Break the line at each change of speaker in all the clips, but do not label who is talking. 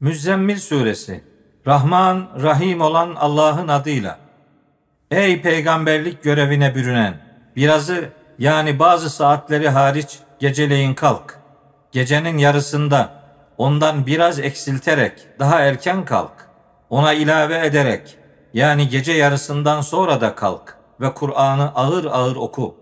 Müzzemmil Suresi Rahman, Rahim olan Allah'ın adıyla. Ey peygamberlik görevine bürünen, birazı yani bazı saatleri hariç geceleyin kalk. Gecenin yarısında ondan biraz eksilterek daha erken kalk. Ona ilave ederek yani gece yarısından sonra da kalk ve Kur'an'ı ağır ağır oku.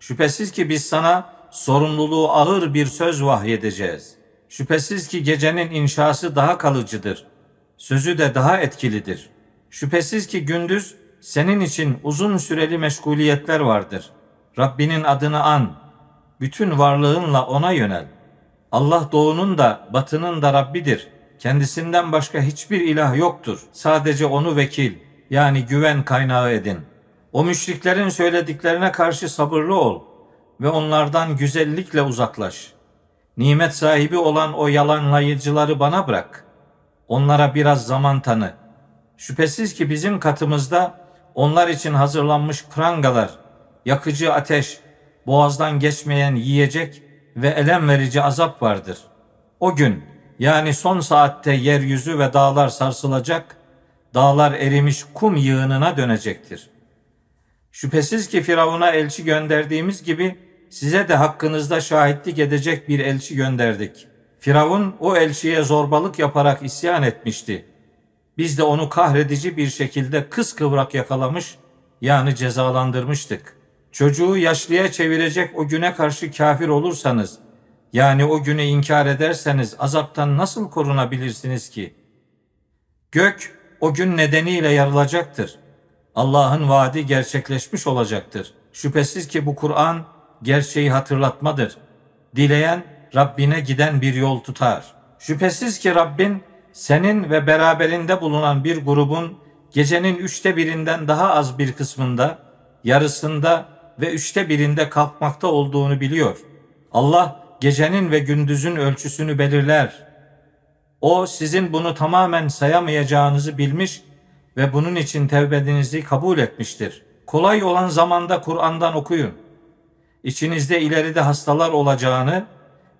Şüphesiz ki biz sana sorumluluğu ağır bir söz vahyedeceğiz. Şüphesiz ki gecenin inşası daha kalıcıdır. Sözü de daha etkilidir. Şüphesiz ki gündüz senin için uzun süreli meşguliyetler vardır. Rabbinin adını an. Bütün varlığınla ona yönel. Allah doğunun da batının da Rabbidir. Kendisinden başka hiçbir ilah yoktur. Sadece onu vekil yani güven kaynağı edin. O müşriklerin söylediklerine karşı sabırlı ol ve onlardan güzellikle uzaklaş. Nimet sahibi olan o yalanlayıcıları bana bırak. Onlara biraz zaman tanı. Şüphesiz ki bizim katımızda onlar için hazırlanmış prangalar, yakıcı ateş, boğazdan geçmeyen yiyecek ve elem verici azap vardır. O gün yani son saatte yeryüzü ve dağlar sarsılacak, dağlar erimiş kum yığınına dönecektir. Şüphesiz ki Firavun'a elçi gönderdiğimiz gibi size de hakkınızda şahitlik edecek bir elçi gönderdik. Firavun o elçiye zorbalık yaparak isyan etmişti. Biz de onu kahredici bir şekilde kıskıvrak yakalamış yani cezalandırmıştık. Çocuğu yaşlıya çevirecek o güne karşı kafir olursanız yani o günü inkar ederseniz azaptan nasıl korunabilirsiniz ki? Gök o gün nedeniyle yarılacaktır. Allah'ın vaadi gerçekleşmiş olacaktır. Şüphesiz ki bu Kur'an gerçeği hatırlatmadır. Dileyen Rabbine giden bir yol tutar. Şüphesiz ki Rabbin senin ve beraberinde bulunan bir grubun gecenin üçte birinden daha az bir kısmında, yarısında ve üçte birinde kalkmakta olduğunu biliyor. Allah gecenin ve gündüzün ölçüsünü belirler. O sizin bunu tamamen sayamayacağınızı bilmiş ve bunun için tevbedinizi kabul etmiştir. Kolay olan zamanda Kur'an'dan okuyun. İçinizde ileride hastalar olacağını,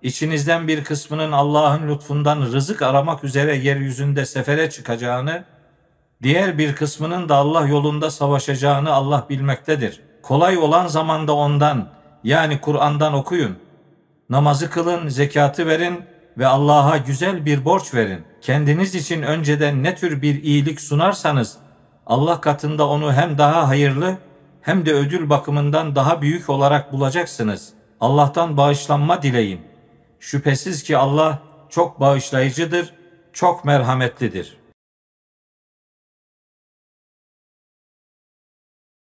içinizden bir kısmının Allah'ın lütfundan rızık aramak üzere yeryüzünde sefere çıkacağını, diğer bir kısmının da Allah yolunda savaşacağını Allah bilmektedir. Kolay olan zamanda ondan yani Kur'an'dan okuyun. Namazı kılın, zekatı verin ve Allah'a güzel bir borç verin. Kendiniz için önceden ne tür bir iyilik sunarsanız Allah katında onu hem daha hayırlı hem de ödül bakımından daha büyük olarak bulacaksınız. Allah'tan bağışlanma dileyin. Şüphesiz ki Allah çok bağışlayıcıdır, çok merhametlidir.''